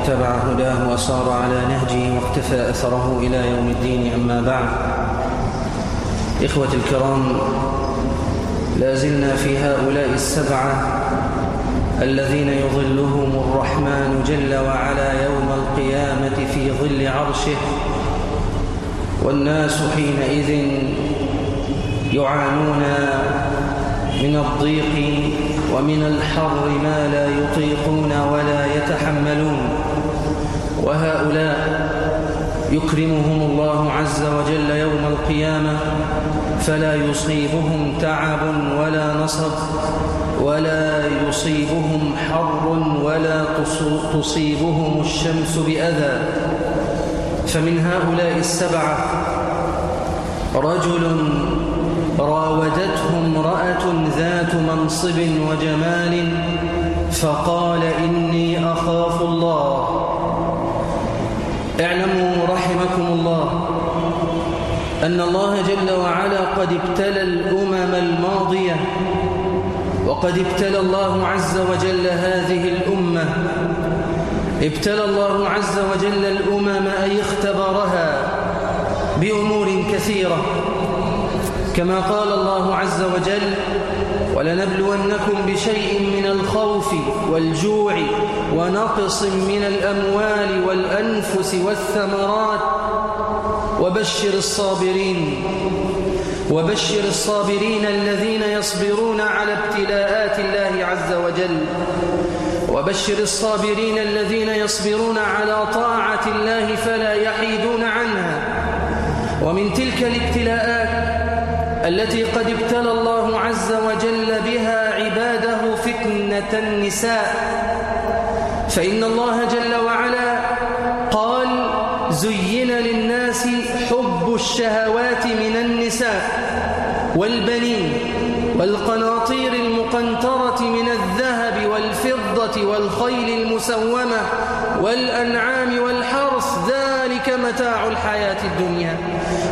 اتبع هداه وصار على نهجه واقتفى أثره إلى يوم الدين أما بعد. إخوة الكرام لا زلنا في هؤلاء السبعة الذين يظلهم الرحمن جل وعلا يوم القيامة في ظل عرشه والناس حينئذ يعانون من الضيق ومن الحر ما لا يطيقون ولا يتحملون. وهؤلاء يكرمهم الله عز وجل يوم القيامة فلا يصيبهم تعب ولا نصب ولا يصيبهم حر ولا تصيبهم الشمس بأذى. فمن هؤلاء السبعة رجل راودته امرأة ذات منصب وجمال فقال إني أخاف الله. اعلموا رحمكم الله أن الله جل وعلا قد ابتلى الأمم الماضية وقد ابتلى الله عز وجل هذه الأمة. ابتلى الله عز وجل الأمم أي اختبرها بأمور كثيرة. كما قال الله عز وجل ولنبلونكم بشيء من الخوف والجوع ونقص من الأموال والأنفس والثمرات. وبشر الصابرين وبشر الصابرين الذين يصبرون على ابتلاءات الله عز وجل. وبشر الصابرين الذين يصبرون على طاعة الله فلا يحيدون عنها. ومن تلك الابتلاءات التي قد ابتلى الله عز وجل فتنة النساء. فإن الله جل وعلا قال زين للناس حب الشهوات من النساء والبنين والقناطير المقنطرة من الذهب والفضة والخيل المسومة والأنعام والحرث. ذلك متاع الحياة الدنيا.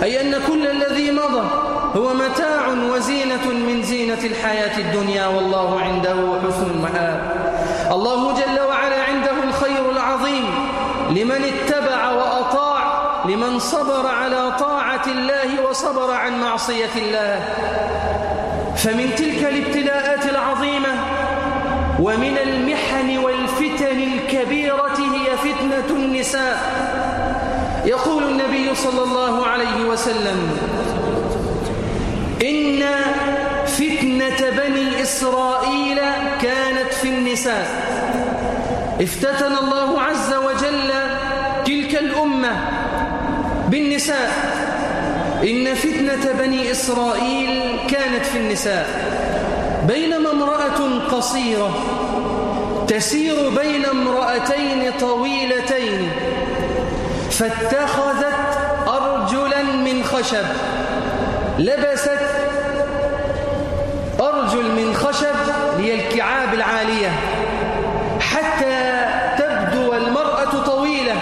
أي أن كل الذي مضى هو متاع وزينة من زينة الحياة الدنيا والله عنده حسن المآب. الله جل وعلا عنده الخير العظيم. لمن اتبع وأطاع لمن صبر على طاعة الله وصبر عن معصية الله. فمن تلك الابتلاءات العظيمة ومن المحن والفتن الكبيرة هي فتنة النساء. يقول النبي صلى الله عليه وسلم إن فتنة بني إسرائيل كانت في النساء. افتتن الله عز وجل تلك الأمة بالنساء. إن فتنة بني إسرائيل كانت في النساء. بينما امرأة قصيرة تسير بين امرأتين طويلتين فاتخذت أرجلا من خشب لبست أرجل من خشب هي الكعاب العالية. حتى تبدو المرأة طويلة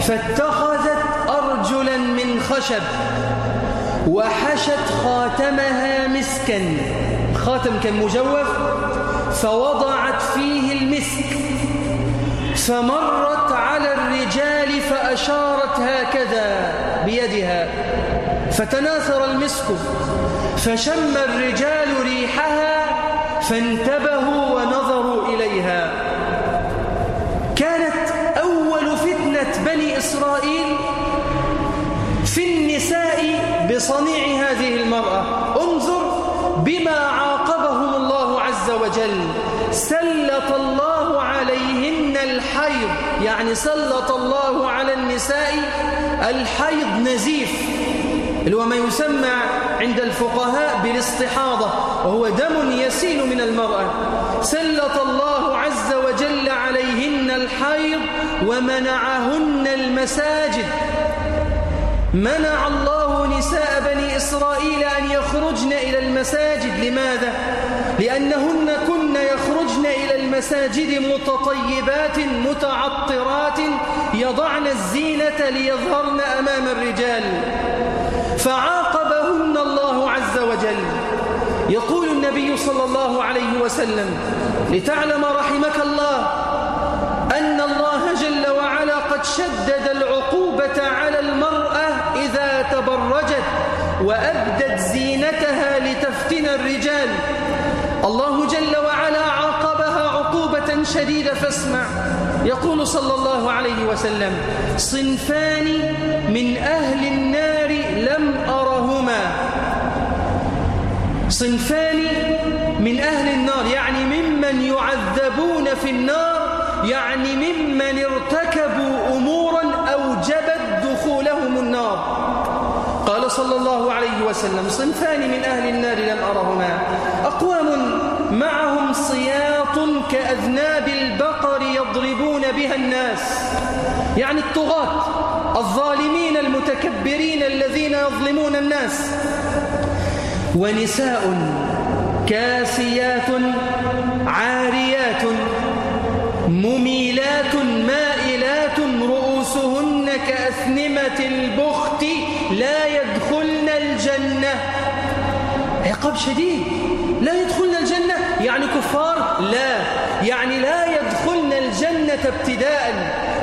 فاتخذت أرجلا من خشب وحشت خاتمها مسكا. خاتم كان مجوف فوضعت فيه المسك فمرت على الرجال فأشارت هكذا بيدها. فتناثر المسك. فشم الرجال ريحها فانتبهوا ونظروا إليها. كانت أول فتنة بني إسرائيل في النساء بصنيع هذه المرأة. انظر بما عاقبهم الله عز وجل. سلط الله عليهن الحيض. يعني سلط الله على النساء الحيض نزيف. اللي هو ما يسمى عند الفقهاء بالاستحاضة وهو دم يسيل من المرأة. سلط الله عز وجل عليهن الحيض ومنعهن المساجد. منع الله نساء بني إسرائيل أن يخرجن إلى المساجد. لماذا؟ لأنهن كن يخرجن إلى المساجد متطيبات متعطرات يضعن الزينة ليظهرن أمام الرجال. فعاقبهن الله عز وجل. يقول النبي صلى الله عليه وسلم لتعلم رحمك الله أن الله جل وعلا قد شدد العقوبة على المرأة إذا تبرجت وأبدت زينتها لتفتن الرجال. الله جل وعلا عاقبها عقوبة شديدة فاسمع. يقول صلى الله عليه وسلم صنفان من أهل صنفان من أهل النار يعني ممن يعذبون في النار يعني ممن ارتكبوا أمورا أوجبت دخولهم النار. قال صلى الله عليه وسلم صنفان من أهل النار لم أرهما. أقوام معهم صياط كأذناب البقر يضربون بها الناس. يعني الطغاة الظالمين المتكبرين الذين يظلمون الناس. ونساء كاسيات عاريات مميلات مائلات رؤوسهن كأثنمة البخت لا يدخلن الجنة. عقاب شديد. لا يدخلن الجنة. يعني كفار؟ لا. يعني لا يدخلن الجنة ابتداء.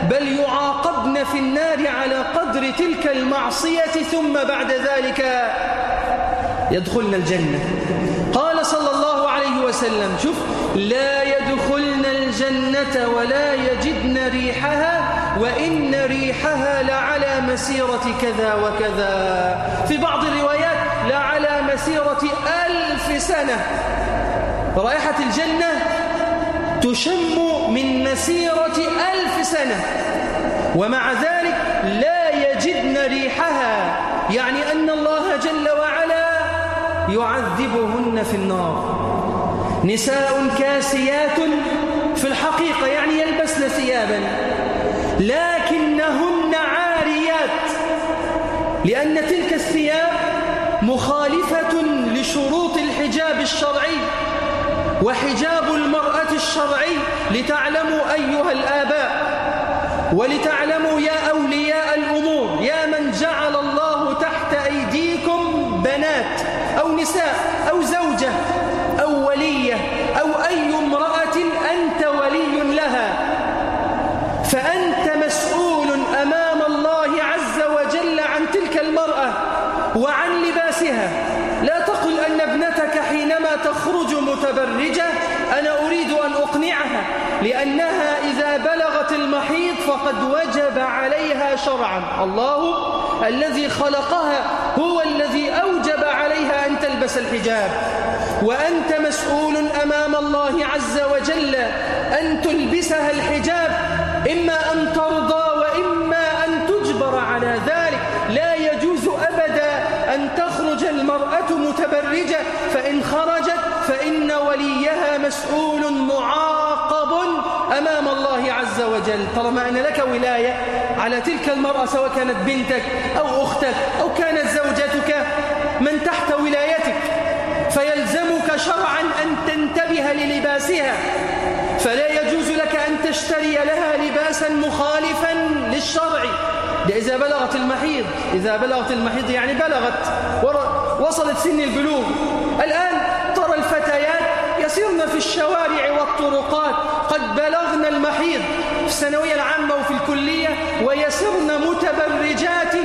بل يعاقبن في النار على قدر تلك المعصية ثم بعد ذلك يدخلن الجنة. قال صلى الله عليه وسلم شوف لا يدخلن الجنة ولا يجدن ريحها وإن ريحها لعلى مسيرة كذا وكذا. في بعض الروايات لعلى مسيرة ألف سنة. رائحة الجنة تشم من مسيرة ألف سنة. ومع ذلك لا يجدن ريحها. يعني أن الله يعذبهن في النار. نساء كاسيات في الحقيقة يعني يلبسن ثيابا لكنهن عاريات لأن تلك الثياب مخالفة لشروط الحجاب الشرعي وحجاب المرأة الشرعي. لتعلموا أيها الآباء ولتعلموا يا أولياء نساء أو زوجة أو ولية أو أي امرأة أنت ولي لها. فأنت مسؤول أمام الله عز وجل عن تلك المرأة وعن لباسها. لا تقل أن ابنتك حينما تخرج متبرجة أنا أريد أن أقنعها لأنها إذا بلغت المحيط فقد وجب عليها شرعا. الله الذي خلقها هو الذي تلبس الحجاب. وأنت مسؤول أمام الله عز وجل أن تلبسها الحجاب إما أن ترضى وإما أن تجبر على ذلك. لا يجوز أبدا أن تخرج المرأة متبرجة فإن خرجت فإن وليها مسؤول معاقب أمام الله عز وجل. طالما أن لك ولاية على تلك المرأة سواء كانت بنتك أو أختك أو كانت زوجتك. من تحت ولايتك فيلزمك شرعا أن تنتبه للباسها فلا يجوز لك أن تشتري لها لباسا مخالفا للشرع. إذا بلغت المحيض إذا بلغت المحيض يعني بلغت وصلت سن البلوغ. الآن ترى الفتيات يسيرن في الشوارع والطرقات. قد بلغن المحيض في الثانوية العامة وفي الكلية ويسرن متبرجات.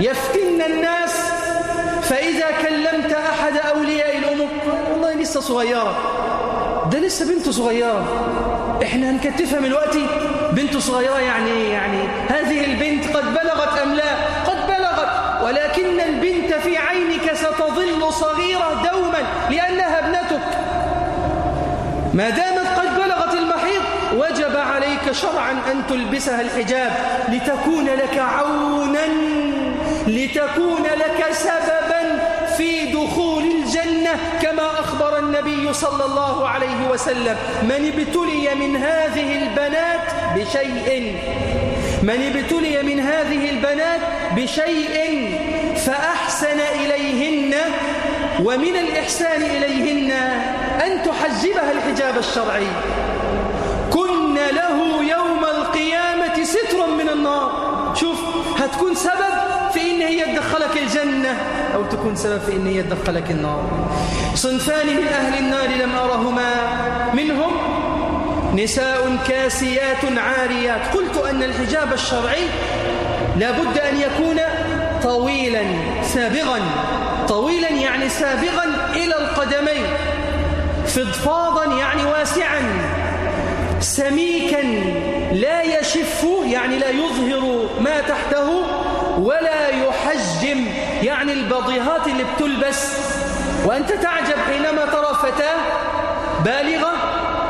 يفتن الناس فإذا كلمت أحد أولياء الأمور والله لسه صغيرة. ده لسه بنت صغيرة. إحنا هنكتفها من الوقت بنت صغيرة يعني يعني هذه البنت قد بلغت أم لا؟ قد بلغت. ولكن البنت في عينك ستظل صغيرة دوما لأنها ابنتك. ما دامت قد بلغت المحيط وجب عليك شرعا أن تلبسها الحجاب لتكون لك عونا لتكون لك سببا النبي صلى الله عليه وسلم من ابتلي من هذه البنات بشيء. من ابتلي من هذه البنات بشيء فأحسن إليهن ومن الإحسان إليهن أن تحجبها الحجاب الشرعي. كن له يوم القيامة سترا من النار. شوف هتكون سبب في إن هي تدخلك الجنة أو تكون سبب في إن هي تدخلك النار. صنفان من أهل النار لم أرهما. منهم نساء كاسيات عاريات. قلت أن الحجاب الشرعي لا بد أن يكون طويلا سابغا. طويلا يعني سابغا إلى القدمين. فضفاضا يعني واسعا. سميكا لا يشف يعني لا يظهر ما تحته. ولا يحجم يعني البضيهات اللي بتلبس. وأنت تعجب حينما ترى فتاة بالغة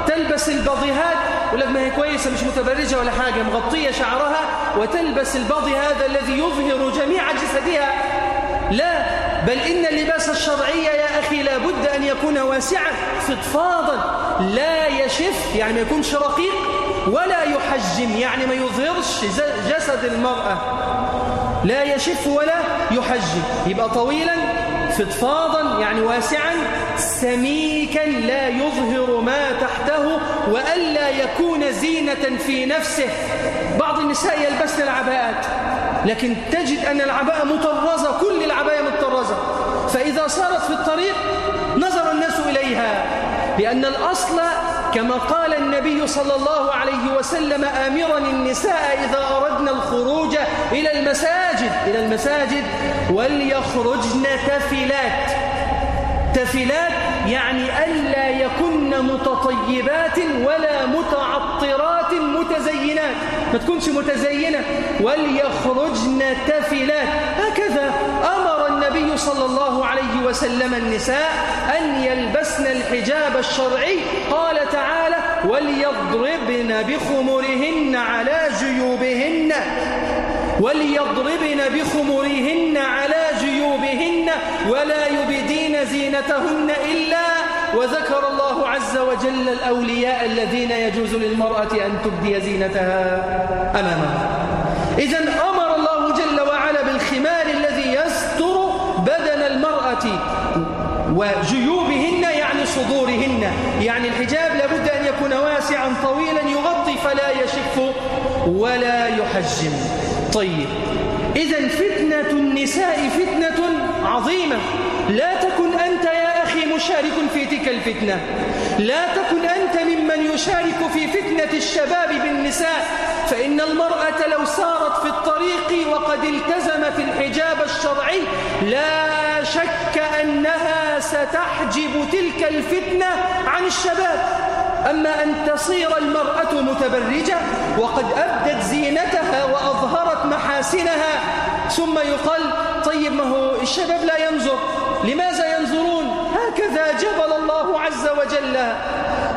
تلبس البضيهات يقول لك ما هي كويسة مش متبرجة ولا حاجة مغطية شعرها وتلبس البضي هذا الذي يظهر جميع جسدها. لا بل إن اللباس الشرعي يا أخي لابد أن يكون واسعا فضفاضا لا يشف يعني ما يكونش رقيق ولا يحجم يعني ما يظهرش جسد المرأة. لا يشف ولا يحجم يبقى طويلا فضفاضا يعني واسعا سميكا لا يظهر ما تحته وألا يكون زينة في نفسه. بعض النساء يلبسن العباءات لكن تجد أن العباءة مطرزة كل العباية مطرزة. فإذا صارت في الطريق نظر الناس إليها لأن الأصل كما قال النبي صلى الله عليه وسلم آمرا النساء إذا أردن الخروج إلى المساجد إلى المساجد وليخرجن تفلات. تفلات يعني ألا يكن متطيبات ولا متعطرات متزينات. ما تكونش متزينة. وليخرجن تفلات. هكذا أمر النبي صلى الله عليه وسلم النساء أن يلبسن الحجاب الشرعي. قال تعالى وليضربن بخمرهن على جيوبهن وليضربن بخمرهن على جيوبهن ولا يبدين زينتهن إلا وذكر الله عز وجل الأولياء الذين يجوز للمرأة أن تبدي زينتها أمامها إذا أمر الله جل وعلا بالخمار الذي يستر بدن المرأة وجيوبهن يعني صدورهن يعني الحجاب لابد يكون واسعا طويلا يغطي فلا يشف ولا يحجم. طيب إذا فتنة النساء فتنة عظيمة. لا تكن أنت يا أخي مشارك في تلك الفتنة. لا تكن أنت ممن يشارك في فتنة الشباب بالنساء. فإن المرأة لو سارت في الطريق وقد التزمت الحجاب الشرعي لا شك أنها ستحجب تلك الفتنة عن الشباب. أما أن تصير المرأة متبرجة وقد أبدت زينتها وأظهرت محاسنها ثم يقال طيب ما هو الشباب لا ينظر لماذا ينظرون؟ هكذا جبل الله عز وجل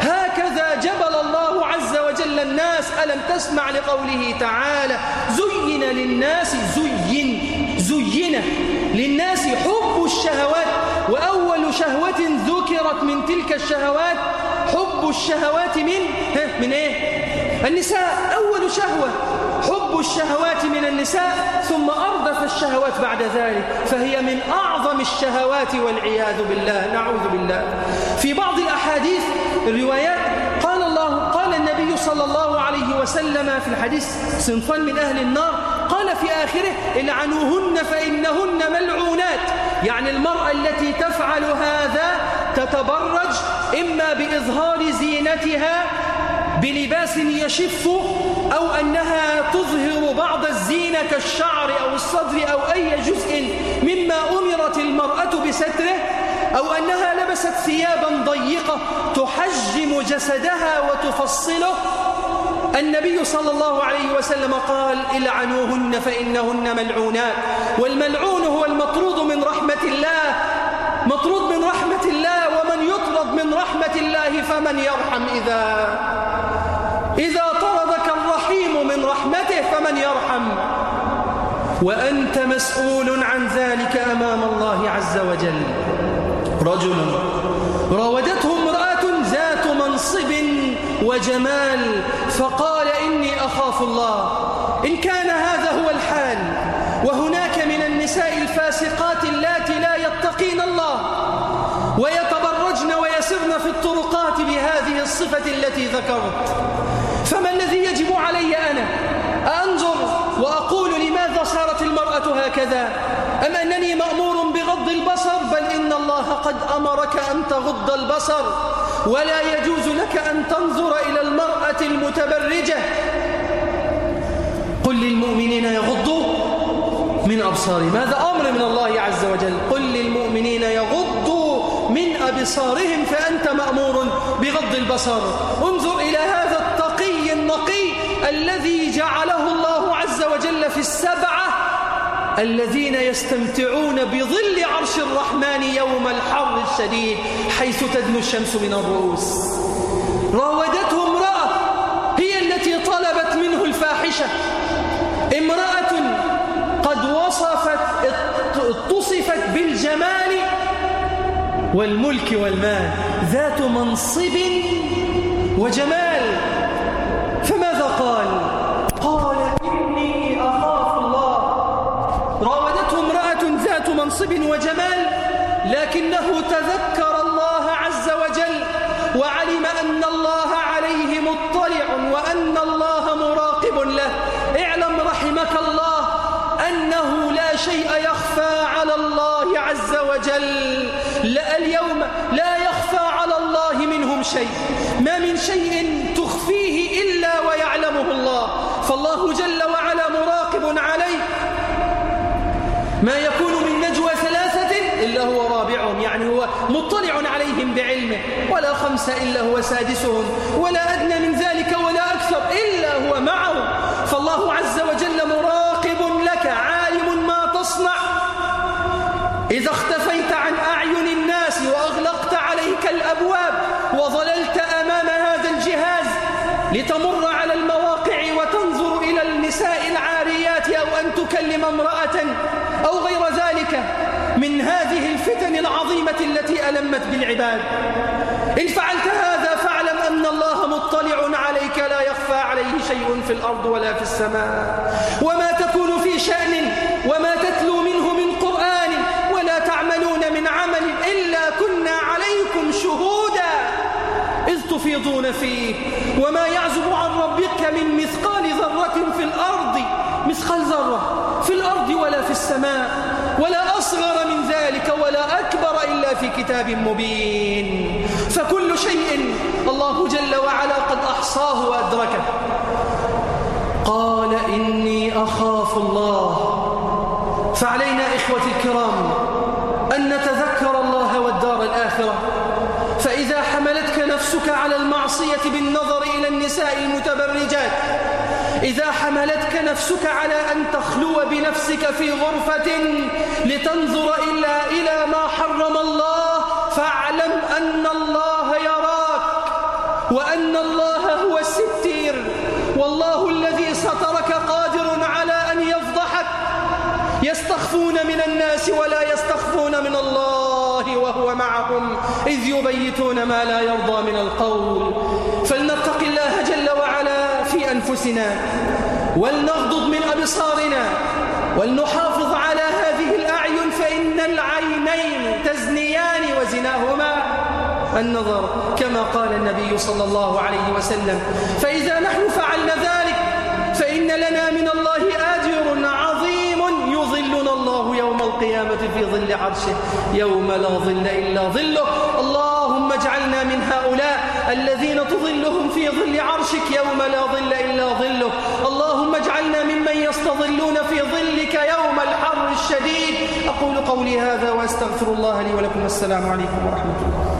هكذا جبل الله عز وجل الناس ألم تسمع لقوله تعالى زين للناس زين زين للناس حب الشهوات وأول شهوة ذكرت من تلك الشهوات حب الشهوات من من إيه؟ النساء أول شهوة. حب الشهوات من النساء ثم أردف الشهوات بعد ذلك. فهي من أعظم الشهوات والعياذ بالله نعوذ بالله. في بعض الأحاديث الروايات قال الله قال النبي صلى الله عليه وسلم في الحديث صنفان من أهل النار قال في آخره العنوهن فإنهن ملعونات. يعني المرأة التي تفعل هذا تتبرج إما بإظهار زينتها بلباس يشف أو أنها تظهر بعض الزينة كالشعر أو الصدر أو أي جزء مما أمرت المرأة بستره أو أنها لبست ثيابا ضيقة تحجم جسدها وتفصله. النبي صلى الله عليه وسلم قال العنوهن فإنهن ملعونات. والملعون هو المطرود من رحمة الله. مطرود من رحمة الله. رحمة الله فمن يرحم إذا إذا طردك الرحيم من رحمته فمن يرحم. وأنت مسؤول عن ذلك أمام الله عز وجل. رجل راودته امرأة ذات منصب وجمال فقال إني أخاف الله. إن كان هذا هو الحال وهناك من النساء الفاسقات اللاتي لا يتقين الله ويتبرجن ويسرن في الطرقات الصفة التي ذكرت. فما الذي يجب علي أنا أنظر وأقول لماذا صارت المرأة هكذا؟ أم أنني مأمور بغض البصر؟ بل إن الله قد أمرك أن تغض البصر. ولا يجوز لك أن تنظر إلى المرأة المتبرجة. قل للمؤمنين يغضوا من أبصارهم هذا أمر من الله عز وجل؟ قل للمؤمنين يغضوا أبصارهم فأنت مأمور بغض البصر. انظر إلى هذا التقي النقي الذي جعله الله عز وجل في السبعة الذين يستمتعون بظل عرش الرحمن يوم الحر الشديد حيث تدنو الشمس من الرؤوس. راودته امرأة هي التي طلبت منه الفاحشة. امرأة قد وصفت اتصفت بالجمال والملك والمال ذات منصب وجمال. فماذا قال؟ قال إني أخاف الله. راودته امرأة ذات منصب وجمال لكنه تذكر الله عز وجل وعلم أن الله عليه مطلع وأن الله مراقب له. اعلم رحمك الله أنه لا شيء يخفى على الله عز وجل. لا اليوم لا يخفى على الله منهم شيء. ما من شيء تخفيه إلا ويعلمه الله. فالله جل وعلا مراقب عليه. ما يكون من نجوى ثلاثة إلا هو رابعهم يعني هو مطلع عليهم بعلمه. ولا خمسة إلا هو سادسهم. ولا أدنى من ذلك ولا أكثر إلا هو معهم فالله عز وجل مراقب لك عالم ما تصنع. إذا اختفيت الأبواب وظللت أمام هذا الجهاز لتمر على المواقع وتنظر إلى النساء العاريات أو أن تكلم امرأة أو غير ذلك من هذه الفتن العظيمة التي ألمت بالعباد. إن فعلت هذا فاعلم أن الله مطلع عليك لا يخفى عليه شيء في الأرض ولا في السماء. وما تكون في شأن وما تتلو منه من قرآن ولا تعملون من عمل إلا كنا عليكم شهودا إذ تفيضون فيه. وما يعزب عن ربك من مثقال ذرة في الأرض. مثقال ذرة في الأرض ولا في السماء. ولا أصغر من ذلك ولا أكبر إلا في كتاب مبين. فكل شيء الله جل وعلا قد أحصاه وأدركه. قال إني أخاف الله. فعلينا إخوتي الكرام أن نتذكر الله والدار الآخرة. نفسك على المعصية بالنظر إلى النساء المتبرجات. إذا حملتك نفسك على أن تخلو بنفسك في غرفة لتنظر إلا إلى ما حرم الله فاعلم أن الله يراك وأن الله إذ يبيتون ما لا يرضى من القول. فلنتق الله جل وعلا في أنفسنا ولنغضض من أبصارنا ولنحافظ على هذه الأعين فإن العينين تزنيان وزناهما النظر كما قال النبي صلى الله عليه وسلم. فإذا نحن فعلنا في ظل عرشه يوم لا ظل إلا ظله. اللهم اجعلنا من هؤلاء الذين تظلهم في ظل عرشك يوم لا ظل إلا ظله. اللهم اجعلنا ممن يستظلون في ظلك يوم الحر الشديد. أقول قولي هذا وأستغفر الله لي ولكم. السلام عليكم ورحمة الله.